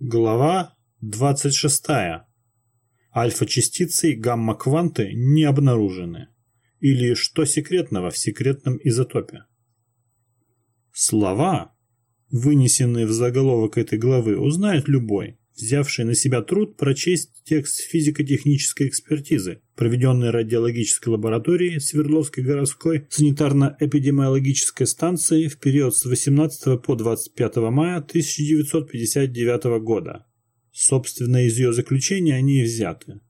Глава 26. Альфа-частицы и гамма-кванты не обнаружены. Или что секретного в секретном изотопе? Слова, вынесенные в заголовок этой главы, узнает любой, взявший на себя труд прочесть текст физико-технической экспертизы, проведенной радиологической лабораторией Свердловской городской санитарно-эпидемиологической станции в период с 18 по 25 мая 1959 года. Собственно, из ее заключения они и взяты.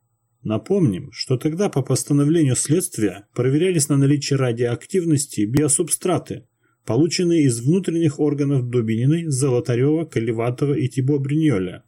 Напомним, что тогда по постановлению следствия проверялись на наличие радиоактивности биосубстраты, полученные из внутренних органов Дубининой, Золотарева, Колеватова и Тибо Бриньоля,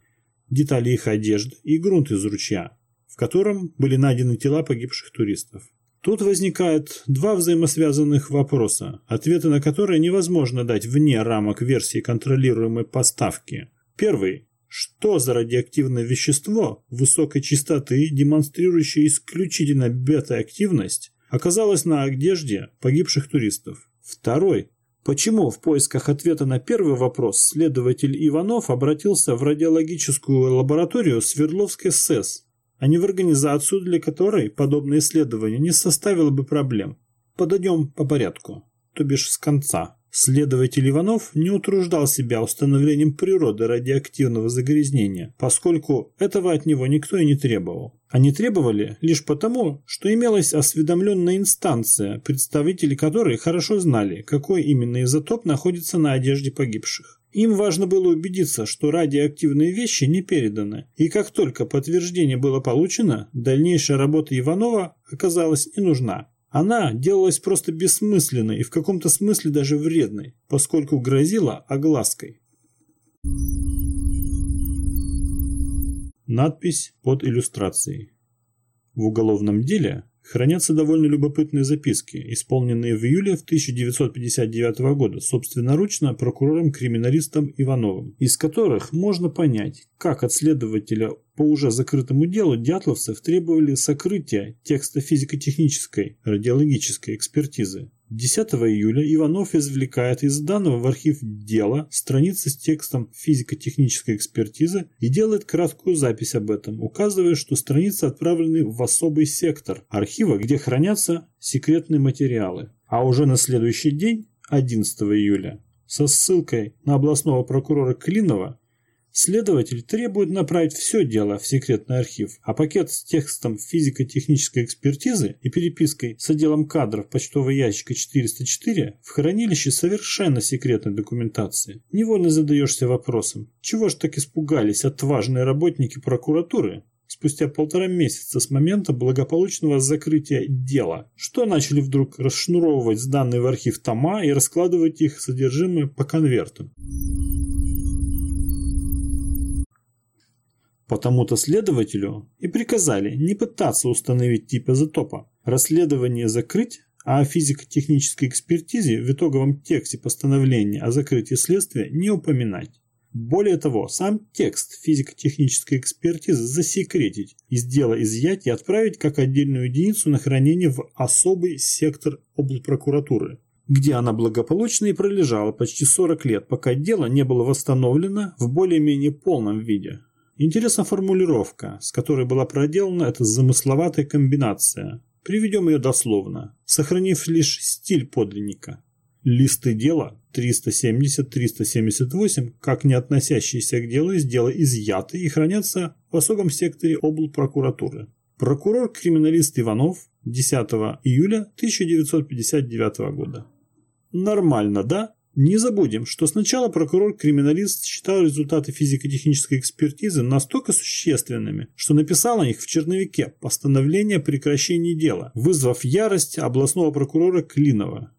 детали их одежды и грунт из ручья, в котором были найдены тела погибших туристов. Тут возникают два взаимосвязанных вопроса, ответы на которые невозможно дать вне рамок версии контролируемой поставки. Первый. Что за радиоактивное вещество высокой частоты, демонстрирующее исключительно бета-активность, оказалось на одежде погибших туристов? Второй. Почему в поисках ответа на первый вопрос следователь Иванов обратился в радиологическую лабораторию Свердловской СЭС, а не в организацию, для которой подобное исследование не составило бы проблем? Подойдем по порядку, то бишь с конца. Следователь Иванов не утруждал себя установлением природы радиоактивного загрязнения, поскольку этого от него никто и не требовал. Они требовали лишь потому, что имелась осведомленная инстанция, представители которой хорошо знали, какой именно изотоп находится на одежде погибших. Им важно было убедиться, что радиоактивные вещи не переданы, и как только подтверждение было получено, дальнейшая работа Иванова оказалась не нужна. Она делалась просто бессмысленной и в каком-то смысле даже вредной, поскольку грозила оглаской. Надпись под иллюстрацией. В уголовном деле хранятся довольно любопытные записки, исполненные в июле 1959 года собственноручно прокурором-криминалистом Ивановым, из которых можно понять, как от следователя по уже закрытому делу дятловцев требовали сокрытия текста физико-технической радиологической экспертизы. 10 июля Иванов извлекает из данного в архив дела страницы с текстом физико-технической экспертизы и делает краткую запись об этом, указывая, что страницы отправлены в особый сектор архива, где хранятся секретные материалы. А уже на следующий день, 11 июля, со ссылкой на областного прокурора Клинова Следователь требует направить все дело в секретный архив, а пакет с текстом физико-технической экспертизы и перепиской с отделом кадров почтового ящика 404 в хранилище совершенно секретной документации. Невольно задаешься вопросом, чего ж так испугались отважные работники прокуратуры, спустя полтора месяца с момента благополучного закрытия дела, что начали вдруг расшнуровывать сданные в архив тома и раскладывать их содержимое по конвертам. Потому-то следователю и приказали не пытаться установить тип изотопа, расследование закрыть, а о физико-технической экспертизе в итоговом тексте постановления о закрытии следствия не упоминать. Более того, сам текст физико-технической экспертизы засекретить, из дела изъять и отправить как отдельную единицу на хранение в особый сектор облпрокуратуры, где она благополучно и пролежала почти 40 лет, пока дело не было восстановлено в более-менее полном виде. Интересна формулировка, с которой была проделана эта замысловатая комбинация. Приведем ее дословно, сохранив лишь стиль подлинника. Листы дела 370-378, как не относящиеся к делу из дела изъяты и хранятся в особом секторе облпрокуратуры. Прокурор-криминалист Иванов 10 июля 1959 года. Нормально, да? Не забудем, что сначала прокурор-криминалист считал результаты физико-технической экспертизы настолько существенными, что написал о них в черновике постановление о прекращении дела, вызвав ярость областного прокурора Клинова.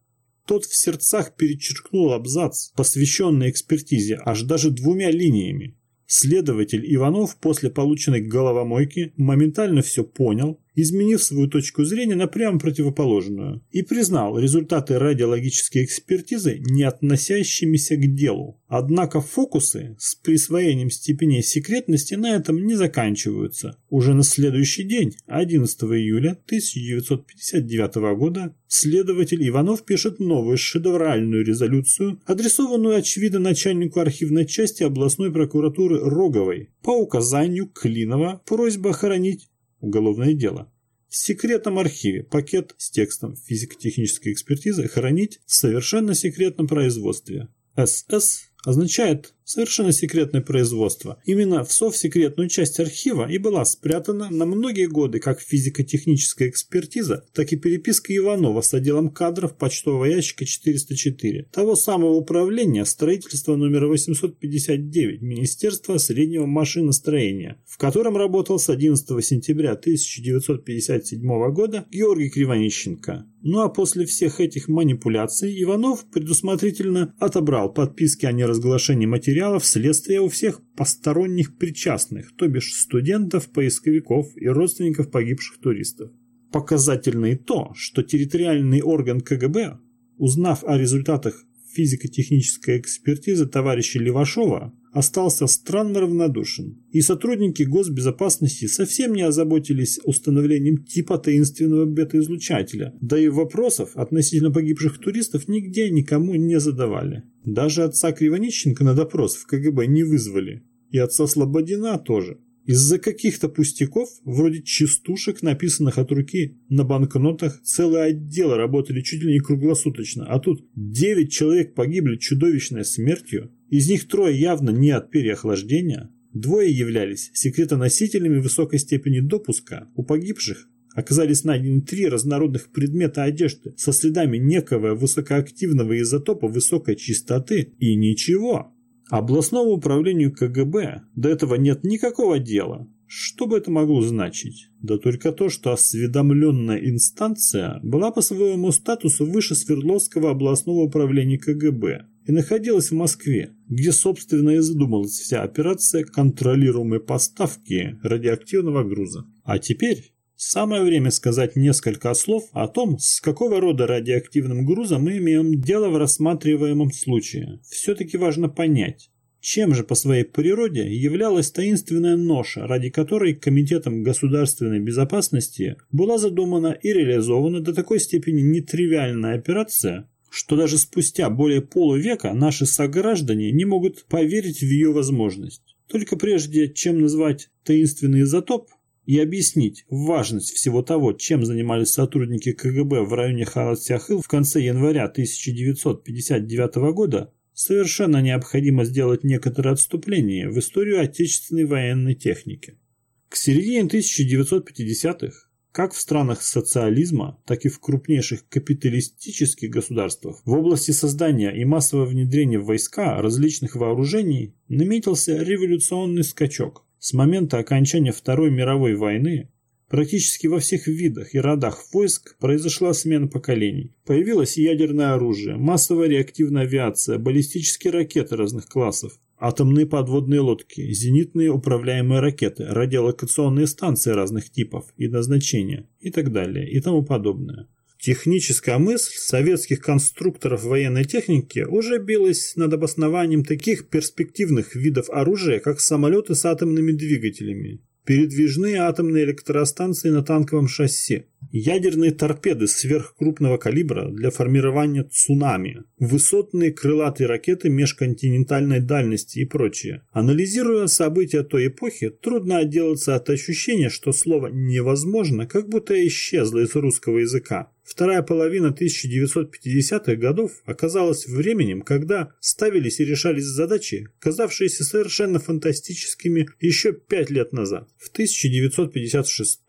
Тот в сердцах перечеркнул абзац, посвященный экспертизе, аж даже двумя линиями. Следователь Иванов после полученной головомойки моментально все понял изменив свою точку зрения на прямо противоположную, и признал результаты радиологической экспертизы не относящимися к делу. Однако фокусы с присвоением степеней секретности на этом не заканчиваются. Уже на следующий день, 11 июля 1959 года, следователь Иванов пишет новую шедевральную резолюцию, адресованную очевидно начальнику архивной части областной прокуратуры Роговой по указанию Клинова просьба охранить уголовное дело. В секретном архиве пакет с текстом физико-технической экспертизы хранить в совершенно секретном производстве. СС означает совершенно секретное производство. Именно в совсекретную часть архива и была спрятана на многие годы как физико-техническая экспертиза, так и переписка Иванова с отделом кадров почтового ящика 404, того самого управления строительства номера 859 Министерства среднего машиностроения, в котором работал с 11 сентября 1957 года Георгий Кривонищенко. Ну а после всех этих манипуляций Иванов предусмотрительно отобрал подписки о неразглашении материалов следствия у всех посторонних причастных, то бишь студентов, поисковиков и родственников погибших туристов. Показательно и то, что территориальный орган КГБ, узнав о результатах физико-технической экспертизы товарища Левашова, остался странно равнодушен, и сотрудники госбезопасности совсем не озаботились установлением типа таинственного бета-излучателя, да и вопросов относительно погибших туристов нигде никому не задавали. Даже отца Кривонищенко на допрос в КГБ не вызвали, и отца Слободина тоже. Из-за каких-то пустяков, вроде частушек, написанных от руки, на банкнотах целые отделы работали чуть ли не круглосуточно, а тут 9 человек погибли чудовищной смертью, из них трое явно не от переохлаждения, двое являлись секретоносителями высокой степени допуска, у погибших оказались найдены три разнородных предмета одежды со следами некого высокоактивного изотопа высокой чистоты и ничего. Областному управлению КГБ до этого нет никакого дела. Что бы это могло значить? Да только то, что осведомленная инстанция была по своему статусу выше Свердловского областного управления КГБ и находилась в Москве, где, собственно, и задумалась вся операция контролируемой поставки радиоактивного груза. А теперь Самое время сказать несколько слов о том, с какого рода радиоактивным грузом мы имеем дело в рассматриваемом случае. Все-таки важно понять, чем же по своей природе являлась таинственная ноша, ради которой Комитетом государственной безопасности была задумана и реализована до такой степени нетривиальная операция, что даже спустя более полувека наши сограждане не могут поверить в ее возможность. Только прежде, чем назвать таинственный изотоп, и объяснить важность всего того, чем занимались сотрудники КГБ в районе Халат-Сяхыл в конце января 1959 года, совершенно необходимо сделать некоторое отступление в историю отечественной военной техники. К середине 1950-х, как в странах социализма, так и в крупнейших капиталистических государствах, в области создания и массового внедрения в войска различных вооружений наметился революционный скачок – с момента окончания Второй мировой войны практически во всех видах и родах войск произошла смена поколений. Появилось ядерное оружие, массовая реактивная авиация, баллистические ракеты разных классов, атомные подводные лодки, зенитные управляемые ракеты, радиолокационные станции разных типов и назначения и так далее и тому подобное. Техническая мысль советских конструкторов военной техники уже билась над обоснованием таких перспективных видов оружия, как самолеты с атомными двигателями, передвижные атомные электростанции на танковом шасси, ядерные торпеды сверхкрупного калибра для формирования цунами, высотные крылатые ракеты межконтинентальной дальности и прочее. Анализируя события той эпохи, трудно отделаться от ощущения, что слово «невозможно» как будто исчезло из русского языка. Вторая половина 1950-х годов оказалась временем, когда ставились и решались задачи, казавшиеся совершенно фантастическими еще пять лет назад. В 1956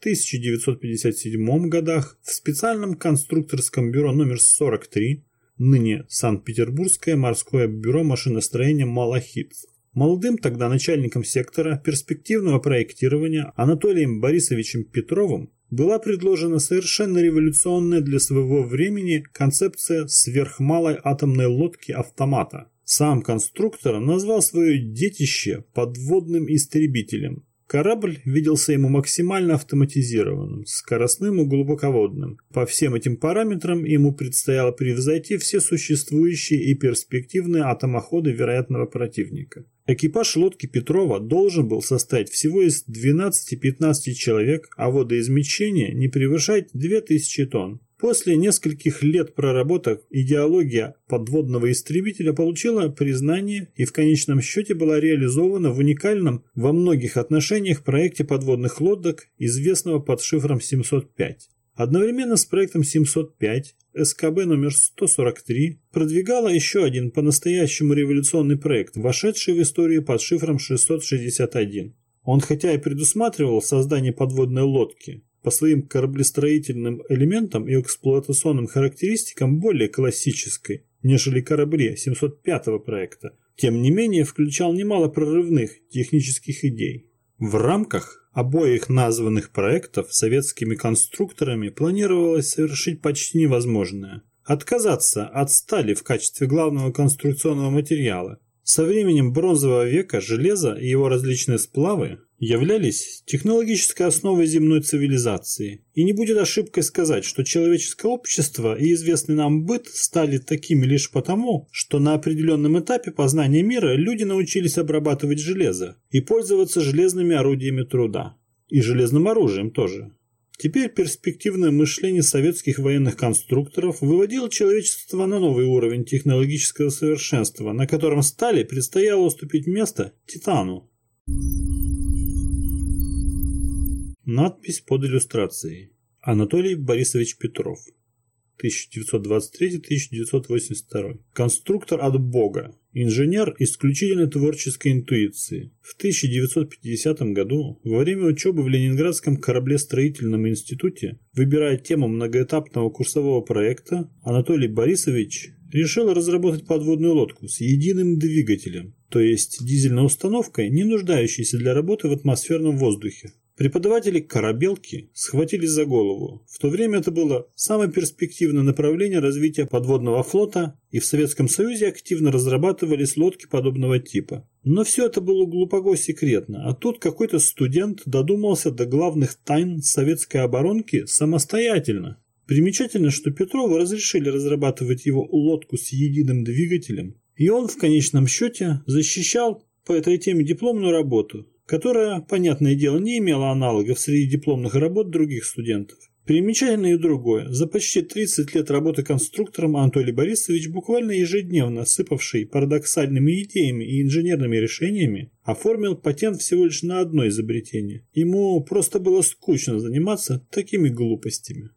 1957 годах в специальном конструкторском бюро номер 43, ныне Санкт-Петербургское морское бюро машиностроения «Малахит». Молодым тогда начальником сектора перспективного проектирования Анатолием Борисовичем Петровым была предложена совершенно революционная для своего времени концепция сверхмалой атомной лодки автомата. Сам конструктор назвал свое детище подводным истребителем Корабль виделся ему максимально автоматизированным, скоростным и глубоководным. По всем этим параметрам ему предстояло превзойти все существующие и перспективные атомоходы вероятного противника. Экипаж лодки Петрова должен был состоять всего из 12-15 человек, а водоизмещение не превышать 2000 тонн. После нескольких лет проработок идеология подводного истребителя получила признание и в конечном счете была реализована в уникальном во многих отношениях проекте подводных лодок, известного под шифром 705. Одновременно с проектом 705 СКБ номер 143 продвигала еще один по-настоящему революционный проект, вошедший в историю под шифром 661. Он хотя и предусматривал создание подводной лодки, по своим кораблестроительным элементам и эксплуатационным характеристикам более классической, нежели корабли 705 проекта, тем не менее включал немало прорывных технических идей. В рамках обоих названных проектов советскими конструкторами планировалось совершить почти невозможное – отказаться от стали в качестве главного конструкционного материала. Со временем бронзового века железо и его различные сплавы являлись технологической основой земной цивилизации. И не будет ошибкой сказать, что человеческое общество и известный нам быт стали такими лишь потому, что на определенном этапе познания мира люди научились обрабатывать железо и пользоваться железными орудиями труда. И железным оружием тоже. Теперь перспективное мышление советских военных конструкторов выводило человечество на новый уровень технологического совершенства, на котором стали предстояло уступить место Титану. Надпись под иллюстрацией. Анатолий Борисович Петров. 1923-1982. Конструктор от Бога. Инженер исключительно творческой интуиции. В 1950 году, во время учебы в Ленинградском кораблестроительном институте, выбирая тему многоэтапного курсового проекта, Анатолий Борисович решил разработать подводную лодку с единым двигателем, то есть дизельной установкой, не нуждающейся для работы в атмосферном воздухе. Преподаватели корабелки схватились за голову. В то время это было самое перспективное направление развития подводного флота, и в Советском Союзе активно разрабатывались лодки подобного типа. Но все это было глубоко секретно, а тут какой-то студент додумался до главных тайн советской оборонки самостоятельно. Примечательно, что Петрову разрешили разрабатывать его лодку с единым двигателем, и он в конечном счете защищал по этой теме дипломную работу, которая, понятное дело, не имела аналогов среди дипломных работ других студентов. Примечательно и другое. За почти 30 лет работы конструктором Анатолий Борисович, буквально ежедневно сыпавший парадоксальными идеями и инженерными решениями, оформил патент всего лишь на одно изобретение. Ему просто было скучно заниматься такими глупостями.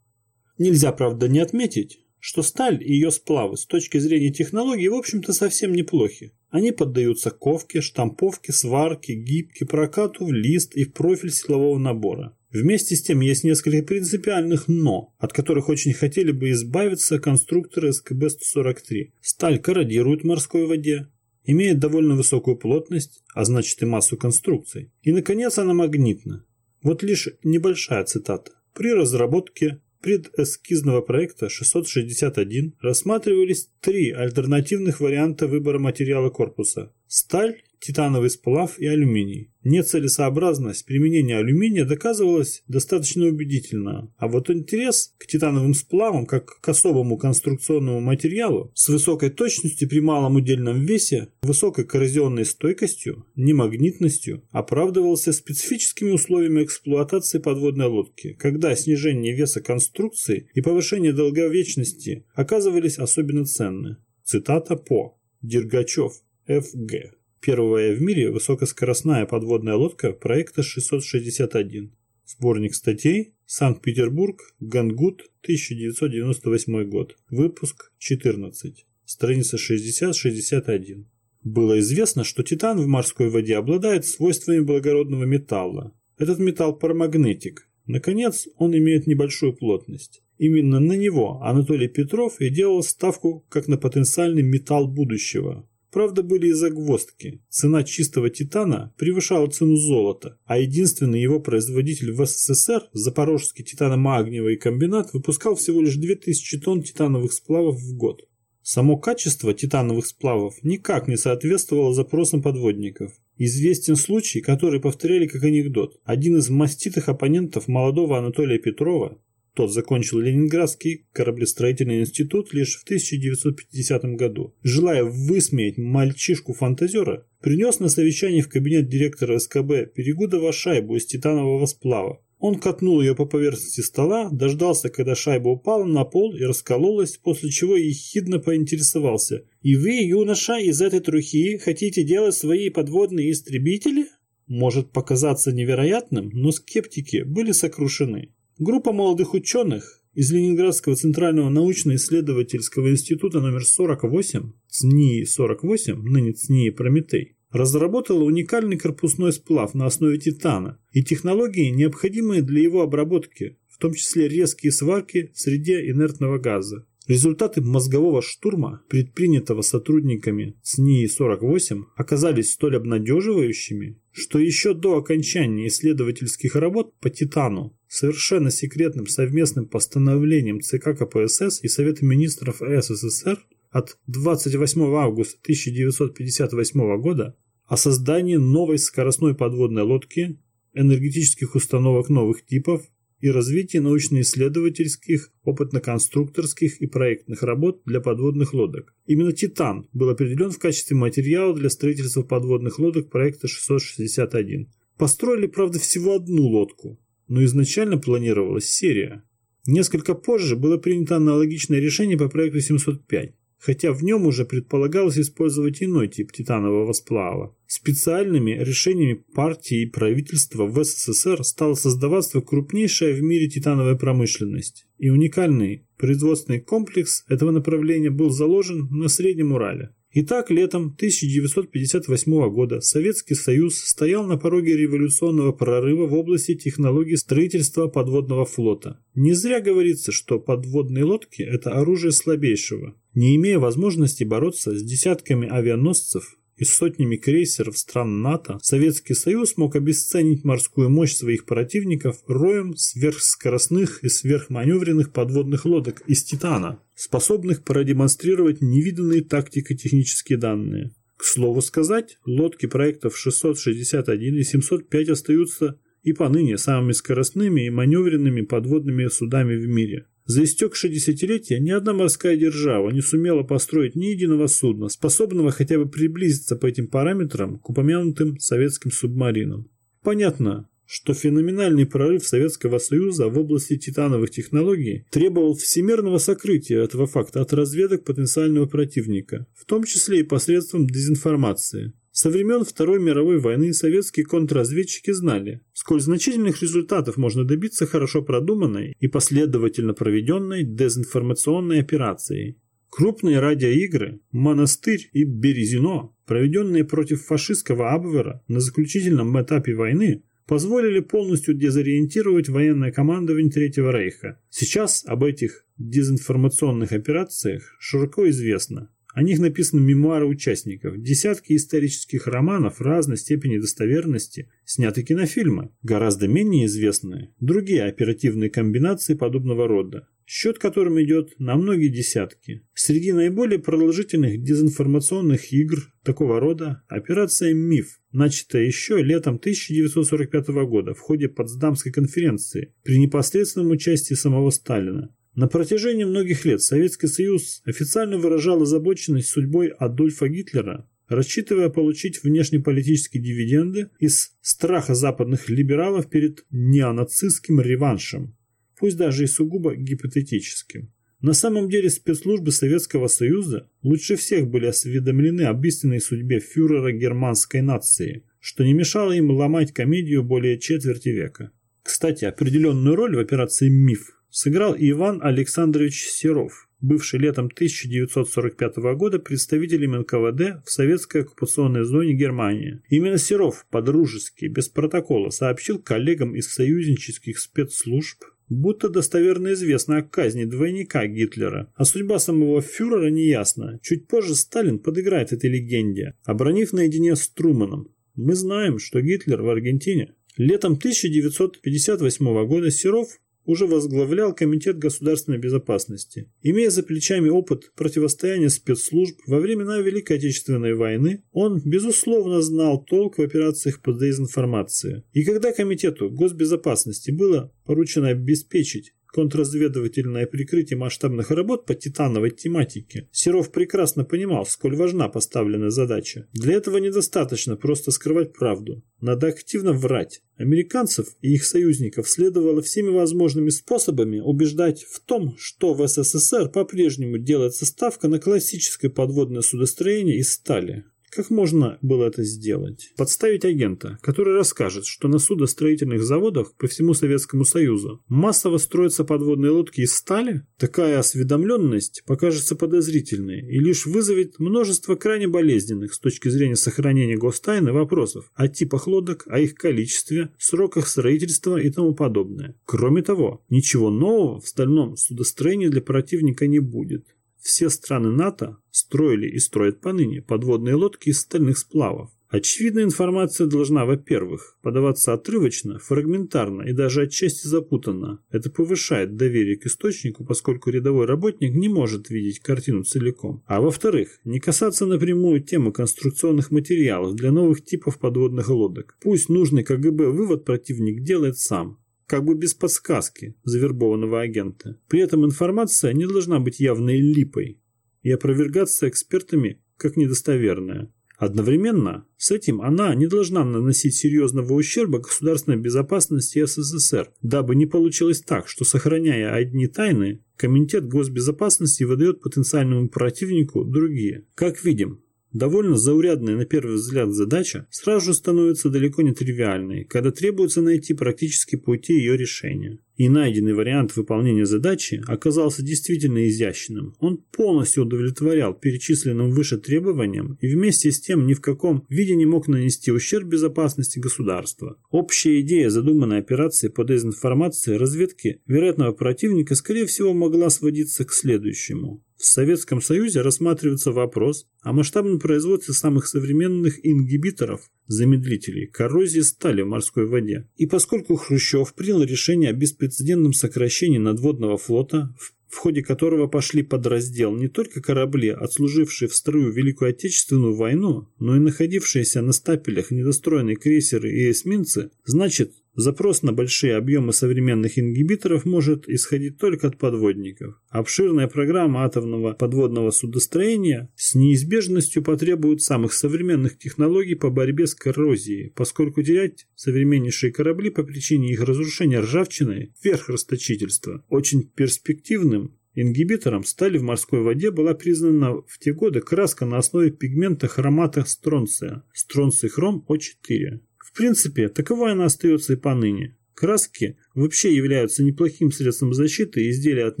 Нельзя, правда, не отметить, что сталь и ее сплавы с точки зрения технологий в общем-то совсем неплохи. Они поддаются ковке, штамповке, сварке, гибке, прокату в лист и в профиль силового набора. Вместе с тем есть несколько принципиальных «но», от которых очень хотели бы избавиться конструкторы СКБ-143. Сталь корродирует в морской воде, имеет довольно высокую плотность, а значит и массу конструкций. И, наконец, она магнитна. Вот лишь небольшая цитата. При разработке предэскизного проекта 661 рассматривались три альтернативных варианта выбора материала корпуса – сталь, титановый сплав и алюминий. Нецелесообразность применения алюминия доказывалась достаточно убедительно, а вот интерес к титановым сплавам как к особому конструкционному материалу с высокой точностью при малом удельном весе, высокой коррозионной стойкостью, немагнитностью оправдывался специфическими условиями эксплуатации подводной лодки, когда снижение веса конструкции и повышение долговечности оказывались особенно ценны. Цитата по Дергачев, Ф.Г. Первая в мире высокоскоростная подводная лодка проекта 661. Сборник статей Санкт-Петербург, Гангут, 1998 год. Выпуск 14. Страница 60-61. Было известно, что титан в морской воде обладает свойствами благородного металла. Этот металл парамагнетик. Наконец, он имеет небольшую плотность. Именно на него Анатолий Петров и делал ставку как на потенциальный металл будущего. Правда, были и загвоздки. Цена чистого титана превышала цену золота, а единственный его производитель в СССР, Запорожский титано-магниевый комбинат, выпускал всего лишь 2000 тонн титановых сплавов в год. Само качество титановых сплавов никак не соответствовало запросам подводников. Известен случай, который повторяли как анекдот. Один из маститых оппонентов молодого Анатолия Петрова, тот закончил Ленинградский кораблестроительный институт лишь в 1950 году, желая высмеять мальчишку-фантазера, принес на совещание в кабинет директора СКБ Перегудова шайбу из титанового сплава. Он катнул ее по поверхности стола, дождался, когда шайба упала на пол и раскололась, после чего ехидно поинтересовался. «И вы, юноша, из этой трухи хотите делать свои подводные истребители?» Может показаться невероятным, но скептики были сокрушены. Группа молодых ученых из Ленинградского Центрального научно-исследовательского института номер 48, ЦНИИ-48, ныне ЦНИИ Прометей, разработала уникальный корпусной сплав на основе титана и технологии, необходимые для его обработки, в том числе резкие сварки в среде инертного газа. Результаты мозгового штурма, предпринятого сотрудниками СНИИ-48, оказались столь обнадеживающими, что еще до окончания исследовательских работ по Титану совершенно секретным совместным постановлением ЦК КПСС и Совета министров СССР от 28 августа 1958 года о создании новой скоростной подводной лодки, энергетических установок новых типов и развитии научно-исследовательских, опытно-конструкторских и проектных работ для подводных лодок. Именно «Титан» был определен в качестве материала для строительства подводных лодок проекта 661. Построили, правда, всего одну лодку, но изначально планировалась серия. Несколько позже было принято аналогичное решение по проекту 705 хотя в нем уже предполагалось использовать иной тип титанового сплава. Специальными решениями партии и правительства в СССР стала создаваться крупнейшая в мире титановая промышленность, и уникальный производственный комплекс этого направления был заложен на Среднем Урале. Итак, летом 1958 года Советский Союз стоял на пороге революционного прорыва в области технологий строительства подводного флота. Не зря говорится, что подводные лодки – это оружие слабейшего. Не имея возможности бороться с десятками авианосцев, и сотнями крейсеров стран НАТО Советский Союз мог обесценить морскую мощь своих противников роем сверхскоростных и сверхманевренных подводных лодок из «Титана», способных продемонстрировать невиданные тактико-технические данные. К слову сказать, лодки проектов 661 и 705 остаются и поныне самыми скоростными и маневренными подводными судами в мире. За истекшие десятилетия ни одна морская держава не сумела построить ни единого судна, способного хотя бы приблизиться по этим параметрам к упомянутым советским субмаринам. Понятно, что феноменальный прорыв Советского Союза в области титановых технологий требовал всемирного сокрытия этого факта от разведок потенциального противника, в том числе и посредством дезинформации. Со времен Второй мировой войны советские контрразведчики знали, сколь значительных результатов можно добиться хорошо продуманной и последовательно проведенной дезинформационной операцией. Крупные радиоигры «Монастырь» и «Березино», проведенные против фашистского Абвера на заключительном этапе войны, позволили полностью дезориентировать военное командование Третьего Рейха. Сейчас об этих дезинформационных операциях широко известно. О них написаны мемуары участников, десятки исторических романов разной степени достоверности, сняты кинофильмы, гораздо менее известные, другие оперативные комбинации подобного рода, счет которым идет на многие десятки. Среди наиболее продолжительных дезинформационных игр такого рода операция «Миф», начатая еще летом 1945 года в ходе Потсдамской конференции при непосредственном участии самого Сталина. На протяжении многих лет Советский Союз официально выражал озабоченность судьбой Адольфа Гитлера, рассчитывая получить внешнеполитические дивиденды из страха западных либералов перед неонацистским реваншем, пусть даже и сугубо гипотетическим. На самом деле спецслужбы Советского Союза лучше всех были осведомлены об истинной судьбе фюрера германской нации, что не мешало им ломать комедию более четверти века. Кстати, определенную роль в операции «Миф» сыграл Иван Александрович Серов, бывший летом 1945 года представителем НКВД в советской оккупационной зоне Германии. Именно Серов по-дружески, без протокола, сообщил коллегам из союзнических спецслужб, будто достоверно известно о казни двойника Гитлера, а судьба самого фюрера неясна. Чуть позже Сталин подыграет этой легенде, обронив наедине с Труманом. Мы знаем, что Гитлер в Аргентине. Летом 1958 года Серов уже возглавлял Комитет государственной безопасности. Имея за плечами опыт противостояния спецслужб во времена Великой Отечественной войны, он, безусловно, знал толк в операциях по дезинформации. И когда Комитету госбезопасности было поручено обеспечить контрразведывательное прикрытие масштабных работ по титановой тематике, Серов прекрасно понимал, сколь важна поставленная задача. Для этого недостаточно просто скрывать правду. Надо активно врать. Американцев и их союзников следовало всеми возможными способами убеждать в том, что в СССР по-прежнему делается ставка на классическое подводное судостроение из стали. Как можно было это сделать? Подставить агента, который расскажет, что на судостроительных заводах по всему Советскому Союзу массово строятся подводные лодки из стали? Такая осведомленность покажется подозрительной и лишь вызовет множество крайне болезненных с точки зрения сохранения гостайны вопросов о типах лодок, о их количестве, сроках строительства и тому подобное. Кроме того, ничего нового в стальном судостроении для противника не будет. Все страны НАТО строили и строят поныне подводные лодки из стальных сплавов. Очевидная информация должна, во-первых, подаваться отрывочно, фрагментарно и даже отчасти запутанно. Это повышает доверие к источнику, поскольку рядовой работник не может видеть картину целиком. А во-вторых, не касаться напрямую темы конструкционных материалов для новых типов подводных лодок. Пусть нужный КГБ вывод противник делает сам как бы без подсказки завербованного агента. При этом информация не должна быть явной липой и опровергаться экспертами как недостоверная. Одновременно с этим она не должна наносить серьезного ущерба государственной безопасности СССР, дабы не получилось так, что сохраняя одни тайны, Комитет госбезопасности выдает потенциальному противнику другие. Как видим, Довольно заурядная на первый взгляд задача сразу же становится далеко не тривиальной, когда требуется найти практически пути ее решения. И найденный вариант выполнения задачи оказался действительно изящным. Он полностью удовлетворял перечисленным выше требованиям и вместе с тем ни в каком виде не мог нанести ущерб безопасности государства. Общая идея задуманной операции по дезинформации разведки вероятного противника скорее всего могла сводиться к следующему. В Советском Союзе рассматривается вопрос о масштабном производстве самых современных ингибиторов, замедлителей, коррозии стали в морской воде. И поскольку Хрущев принял решение о беспрецедентном сокращении надводного флота, в ходе которого пошли под раздел не только корабли, отслужившие в строю Великую Отечественную войну, но и находившиеся на стапелях недостроенные крейсеры и эсминцы, значит, Запрос на большие объемы современных ингибиторов может исходить только от подводников. Обширная программа атомного подводного судостроения с неизбежностью потребует самых современных технологий по борьбе с коррозией, поскольку терять современнейшие корабли по причине их разрушения ржавчиной – верх расточительства. Очень перспективным Ингибитором стали в морской воде была признана в те годы краска на основе пигмента хромата стронция – стронций хром О4. В принципе, таковой она остается и поныне. Краски вообще являются неплохим средством защиты изделия от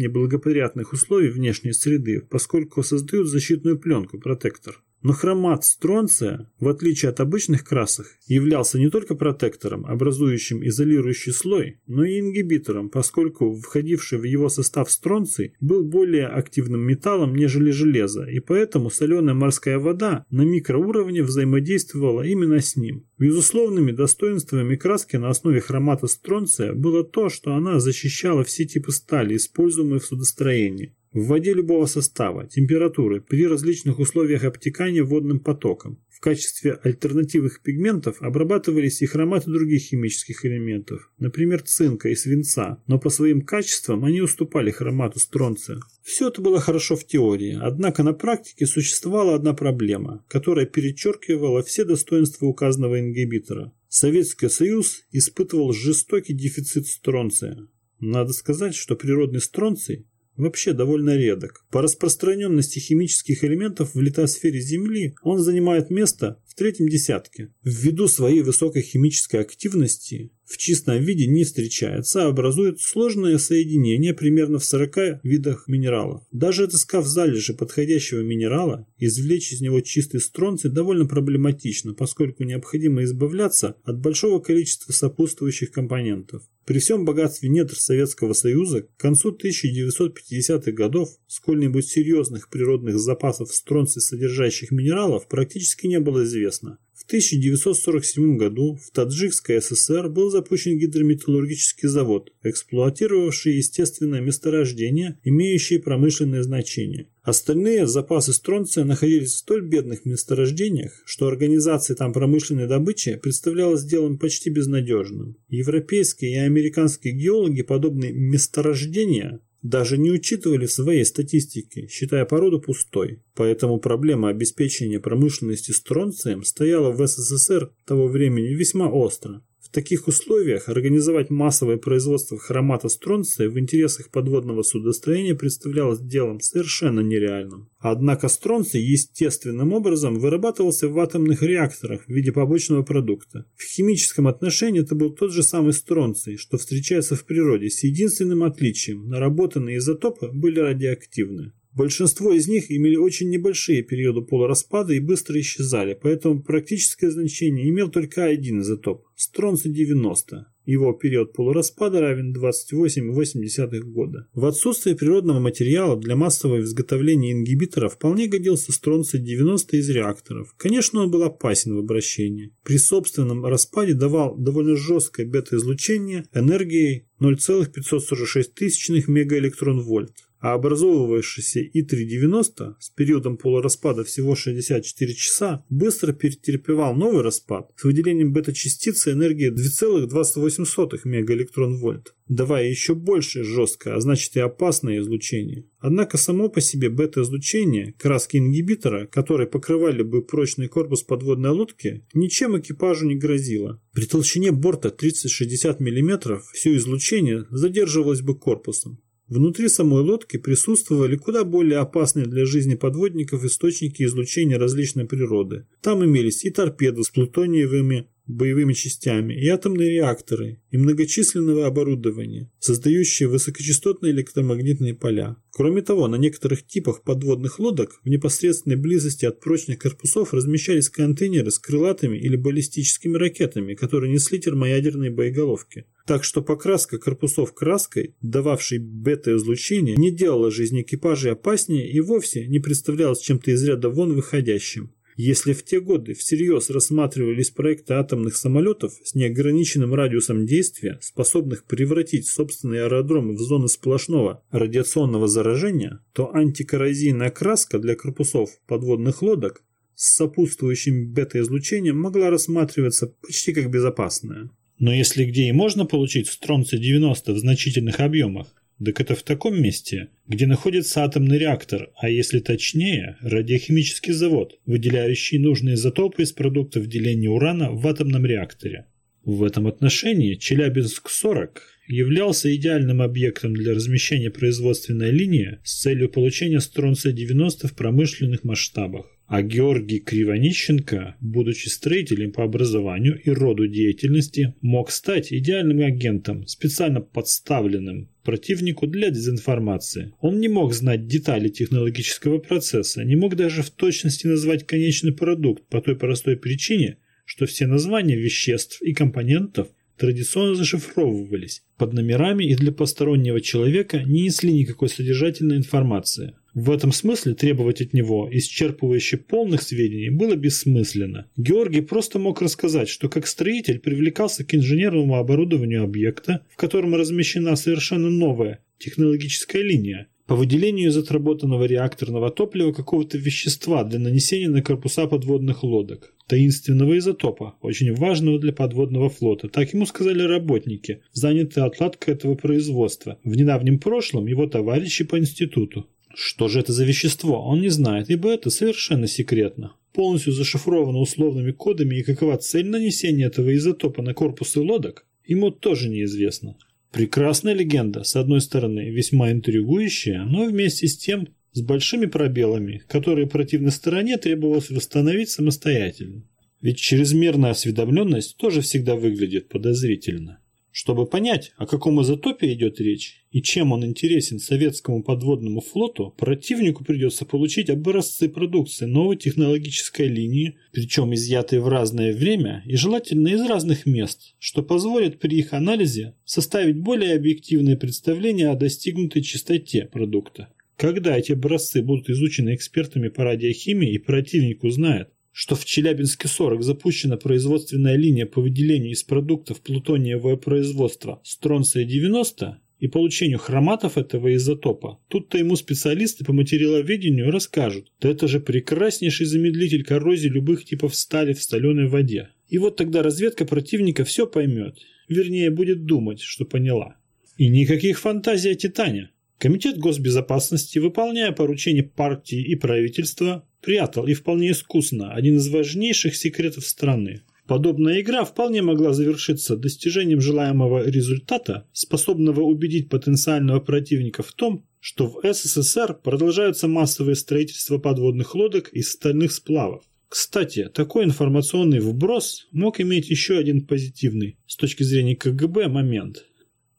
неблагоприятных условий внешней среды, поскольку создают защитную пленку, протектор. Но хромат стронция, в отличие от обычных красок, являлся не только протектором, образующим изолирующий слой, но и ингибитором, поскольку входивший в его состав стронций был более активным металлом, нежели железо, и поэтому соленая морская вода на микроуровне взаимодействовала именно с ним. Безусловными достоинствами краски на основе хромата стронция было то, что она защищала все типы стали, используемые в судостроении. В воде любого состава, температуры, при различных условиях обтекания водным потоком. В качестве альтернативных пигментов обрабатывались и хроматы других химических элементов, например, цинка и свинца, но по своим качествам они уступали хромату стронция. Все это было хорошо в теории, однако на практике существовала одна проблема, которая перечеркивала все достоинства указанного ингибитора. Советский Союз испытывал жестокий дефицит стронция. Надо сказать, что природный стронций вообще довольно редок. По распространенности химических элементов в литосфере Земли он занимает место в третьем десятке. Ввиду своей высокой химической активности в чистом виде не встречается, а образует сложное соединение примерно в 40 видах минералов. Даже отыскав залежи подходящего минерала, извлечь из него чистый стронций довольно проблематично, поскольку необходимо избавляться от большого количества сопутствующих компонентов. При всем богатстве недр Советского Союза к концу 1950-х годов сколь-нибудь серьезных природных запасов стронций содержащих минералов практически не было известно. В 1947 году в Таджикской ССР был запущен гидрометаллургический завод, эксплуатировавший естественное месторождение, имеющее промышленное значение. Остальные запасы стронция находились в столь бедных месторождениях, что организация там промышленной добычи представлялась делом почти безнадежным. Европейские и американские геологи подобные месторождения даже не учитывали в своей статистике, считая породу пустой. Поэтому проблема обеспечения промышленности стронцием стояла в СССР того времени весьма остро таких условиях организовать массовое производство хромата стронция в интересах подводного судостроения представлялось делом совершенно нереальным. Однако стронций естественным образом вырабатывался в атомных реакторах в виде побочного продукта. В химическом отношении это был тот же самый стронций, что встречается в природе, с единственным отличием – наработанные изотопы были радиоактивны. Большинство из них имели очень небольшие периоды полураспада и быстро исчезали, поэтому практическое значение имел только один изотоп – стронций-90. Его период полураспада равен 28,8 года. В отсутствие природного материала для массового изготовления ингибитора вполне годился стронций-90 из реакторов. Конечно, он был опасен в обращении. При собственном распаде давал довольно жесткое бета-излучение энергией 0,546 мегаэлектрон-вольт а образовывавшийся И-390 с периодом полураспада всего 64 часа быстро перетерпевал новый распад с выделением бета-частицы энергии 2,28 мегаэлектрон-вольт, давая еще большее жесткое, а значит и опасное излучение. Однако само по себе бета-излучение, краски ингибитора, которые покрывали бы прочный корпус подводной лодки, ничем экипажу не грозило. При толщине борта 30-60 мм все излучение задерживалось бы корпусом. Внутри самой лодки присутствовали куда более опасные для жизни подводников источники излучения различной природы. Там имелись и торпеды с плутониевыми боевыми частями, и атомные реакторы, и многочисленное оборудование, создающее высокочастотные электромагнитные поля. Кроме того, на некоторых типах подводных лодок в непосредственной близости от прочных корпусов размещались контейнеры с крылатыми или баллистическими ракетами, которые несли термоядерные боеголовки. Так что покраска корпусов краской, дававшей бета-излучение, не делала жизнь экипажей опаснее и вовсе не представлялась чем-то из ряда вон выходящим. Если в те годы всерьез рассматривались проекты атомных самолетов с неограниченным радиусом действия, способных превратить собственные аэродромы в зоны сплошного радиационного заражения, то антикоррозийная краска для корпусов подводных лодок с сопутствующим бета-излучением могла рассматриваться почти как безопасная. Но если где и можно получить стронций-90 в значительных объемах, так это в таком месте, где находится атомный реактор, а если точнее, радиохимический завод, выделяющий нужные изотопы из продуктов деления урана в атомном реакторе. В этом отношении Челябинск-40 являлся идеальным объектом для размещения производственной линии с целью получения стронция-90 в промышленных масштабах. А Георгий Кривонищенко, будучи строителем по образованию и роду деятельности, мог стать идеальным агентом, специально подставленным противнику для дезинформации. Он не мог знать детали технологического процесса, не мог даже в точности назвать конечный продукт по той простой причине, что все названия веществ и компонентов традиционно зашифровывались под номерами и для постороннего человека не несли никакой содержательной информации. В этом смысле требовать от него исчерпывающе полных сведений было бессмысленно. Георгий просто мог рассказать, что как строитель привлекался к инженерному оборудованию объекта, в котором размещена совершенно новая технологическая линия, по выделению из отработанного реакторного топлива какого-то вещества для нанесения на корпуса подводных лодок, таинственного изотопа, очень важного для подводного флота. Так ему сказали работники, занятые отладкой этого производства. В недавнем прошлом его товарищи по институту. Что же это за вещество, он не знает, ибо это совершенно секретно. Полностью зашифровано условными кодами и какова цель нанесения этого изотопа на корпусы лодок, ему тоже неизвестно. Прекрасная легенда, с одной стороны, весьма интригующая, но вместе с тем с большими пробелами, которые противной стороне требовалось восстановить самостоятельно. Ведь чрезмерная осведомленность тоже всегда выглядит подозрительно. Чтобы понять, о каком изотопе идет речь и чем он интересен советскому подводному флоту, противнику придется получить образцы продукции новой технологической линии, причем изъятые в разное время и желательно из разных мест, что позволит при их анализе составить более объективное представление о достигнутой чистоте продукта. Когда эти образцы будут изучены экспертами по радиохимии и противник узнает, что в Челябинске-40 запущена производственная линия по выделению из продуктов плутониевого производства стронция-90 и получению хроматов этого изотопа, тут-то ему специалисты по материаловедению расскажут, да это же прекраснейший замедлитель коррозии любых типов стали в соленой воде. И вот тогда разведка противника все поймет, вернее будет думать, что поняла. И никаких фантазий о Титане. Комитет госбезопасности, выполняя поручения партии и правительства, прятал и вполне искусно один из важнейших секретов страны. Подобная игра вполне могла завершиться достижением желаемого результата, способного убедить потенциального противника в том, что в СССР продолжаются массовые строительства подводных лодок из стальных сплавов. Кстати, такой информационный вброс мог иметь еще один позитивный с точки зрения КГБ момент –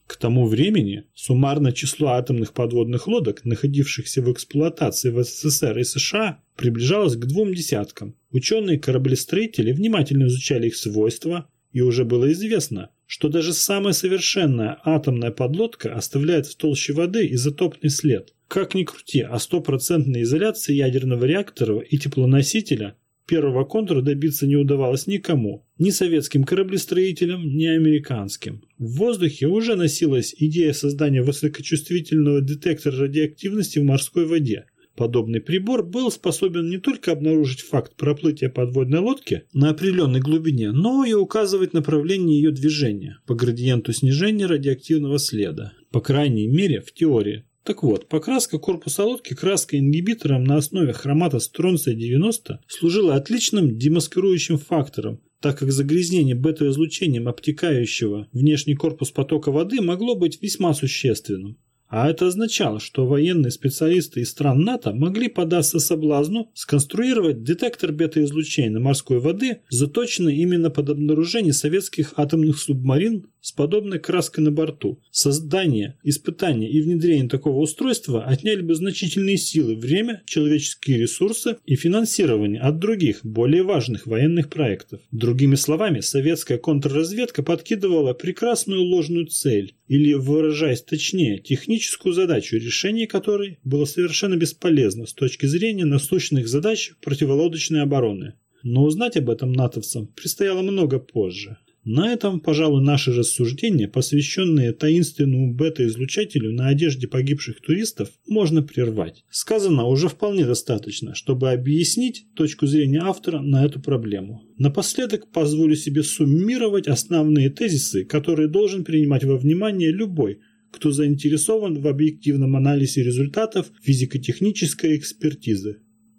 к тому времени суммарное число атомных подводных лодок, находившихся в эксплуатации в СССР и США, приближалось к двум десяткам. Ученые-кораблестроители внимательно изучали их свойства, и уже было известно, что даже самая совершенная атомная подлодка оставляет в толще воды изотопный след. Как ни крути, а стопроцентной изоляции ядерного реактора и теплоносителя Первого контура добиться не удавалось никому, ни советским кораблестроителям, ни американским. В воздухе уже носилась идея создания высокочувствительного детектора радиоактивности в морской воде. Подобный прибор был способен не только обнаружить факт проплытия подводной лодки на определенной глубине, но и указывать направление ее движения по градиенту снижения радиоактивного следа. По крайней мере, в теории. Так вот, покраска корпуса лодки краской-ингибитором на основе хромата стронция-90 служила отличным демаскирующим фактором, так как загрязнение бета-излучением обтекающего внешний корпус потока воды могло быть весьма существенным. А это означало, что военные специалисты из стран НАТО могли податься соблазну сконструировать детектор бета-излучения морской воды, заточенный именно под обнаружение советских атомных субмарин с подобной краской на борту. Создание, испытание и внедрение такого устройства отняли бы значительные силы, время, человеческие ресурсы и финансирование от других, более важных военных проектов. Другими словами, советская контрразведка подкидывала прекрасную ложную цель, или, выражаясь точнее, техническую задачу, решение которой было совершенно бесполезно с точки зрения насущных задач противолодочной обороны. Но узнать об этом натовцам предстояло много позже. На этом, пожалуй, наши рассуждения, посвященные таинственному бета-излучателю на одежде погибших туристов, можно прервать. Сказано уже вполне достаточно, чтобы объяснить точку зрения автора на эту проблему. Напоследок позволю себе суммировать основные тезисы, которые должен принимать во внимание любой, кто заинтересован в объективном анализе результатов физико-технической экспертизы.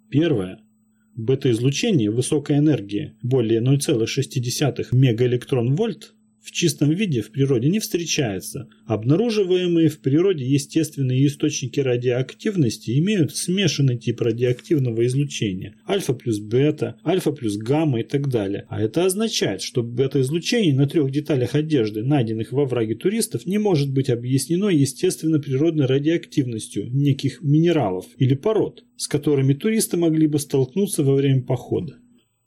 Первое. Бета-излучение высокой энергии, более 0,6 мегаэлектрон-вольт, в чистом виде в природе не встречается. Обнаруживаемые в природе естественные источники радиоактивности имеют смешанный тип радиоактивного излучения – альфа плюс бета, альфа плюс гамма и так далее. А это означает, что бета-излучение на трех деталях одежды, найденных во враге туристов, не может быть объяснено естественно природной радиоактивностью неких минералов или пород, с которыми туристы могли бы столкнуться во время похода.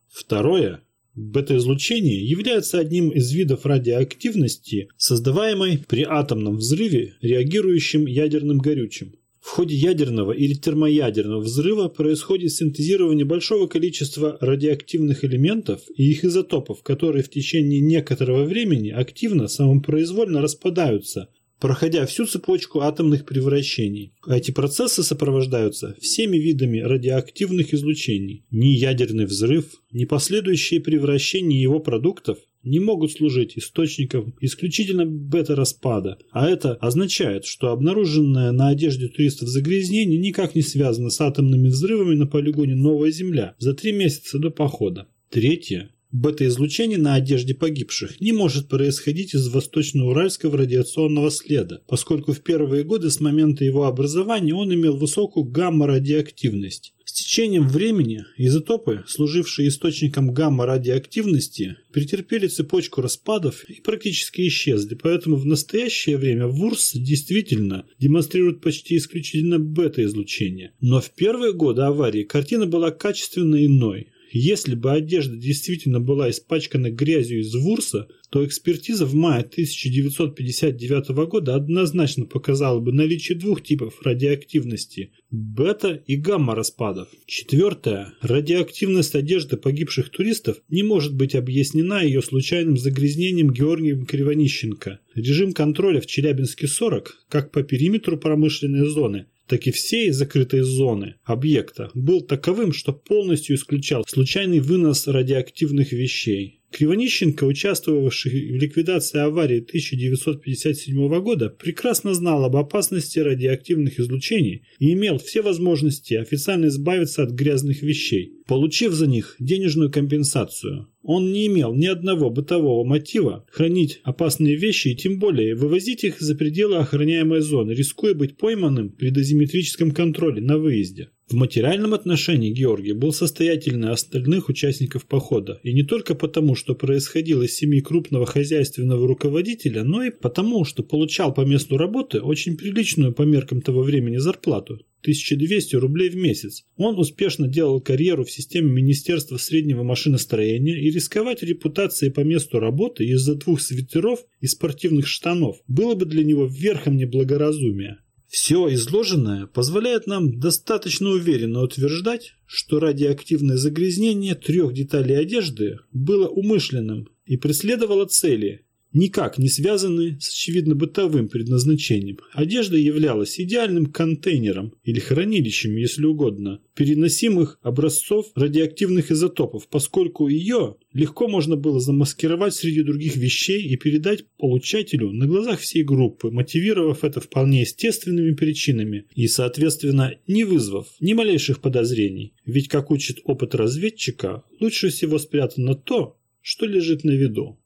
Второе Бета-излучение является одним из видов радиоактивности, создаваемой при атомном взрыве, реагирующим ядерным горючим. В ходе ядерного или термоядерного взрыва происходит синтезирование большого количества радиоактивных элементов и их изотопов, которые в течение некоторого времени активно самопроизвольно распадаются, проходя всю цепочку атомных превращений. Эти процессы сопровождаются всеми видами радиоактивных излучений. Ни ядерный взрыв, ни последующие превращения его продуктов не могут служить источником исключительно бета-распада, а это означает, что обнаруженное на одежде туристов загрязнение никак не связано с атомными взрывами на полигоне Новая Земля за три месяца до похода. Третье. Бета-излучение на одежде погибших не может происходить из восточно-уральского радиационного следа, поскольку в первые годы с момента его образования он имел высокую гамма-радиоактивность. С течением времени изотопы, служившие источником гамма-радиоактивности, претерпели цепочку распадов и практически исчезли, поэтому в настоящее время ВУРС действительно демонстрирует почти исключительно бета-излучение. Но в первые годы аварии картина была качественно иной. Если бы одежда действительно была испачкана грязью из Вурса, то экспертиза в мае 1959 года однозначно показала бы наличие двух типов радиоактивности – бета- и гамма-распадов. Четвертое. Радиоактивность одежды погибших туристов не может быть объяснена ее случайным загрязнением Георгием Кривонищенко. Режим контроля в Челябинске-40, как по периметру промышленной зоны, так и всей закрытой зоны объекта был таковым, что полностью исключал случайный вынос радиоактивных вещей. Кривонищенко, участвовавший в ликвидации аварии 1957 года, прекрасно знал об опасности радиоактивных излучений и имел все возможности официально избавиться от грязных вещей, получив за них денежную компенсацию. Он не имел ни одного бытового мотива хранить опасные вещи и тем более вывозить их за пределы охраняемой зоны, рискуя быть пойманным при дозиметрическом контроле на выезде. В материальном отношении Георгий был состоятельнее остальных участников похода, и не только потому, что происходил из семьи крупного хозяйственного руководителя, но и потому, что получал по месту работы очень приличную по меркам того времени зарплату 1200 рублей в месяц. Он успешно делал карьеру в системе Министерства среднего машиностроения и рисковать репутацией по месту работы из-за двух свитеров и спортивных штанов было бы для него верхом неблагоразумия. Все изложенное позволяет нам достаточно уверенно утверждать, что радиоактивное загрязнение трех деталей одежды было умышленным и преследовало цели, никак не связанные с очевидно бытовым предназначением. Одежда являлась идеальным контейнером или хранилищем, если угодно, переносимых образцов радиоактивных изотопов, поскольку ее легко можно было замаскировать среди других вещей и передать получателю на глазах всей группы, мотивировав это вполне естественными причинами и, соответственно, не вызвав ни малейших подозрений. Ведь, как учит опыт разведчика, лучше всего спрятано то, что лежит на виду.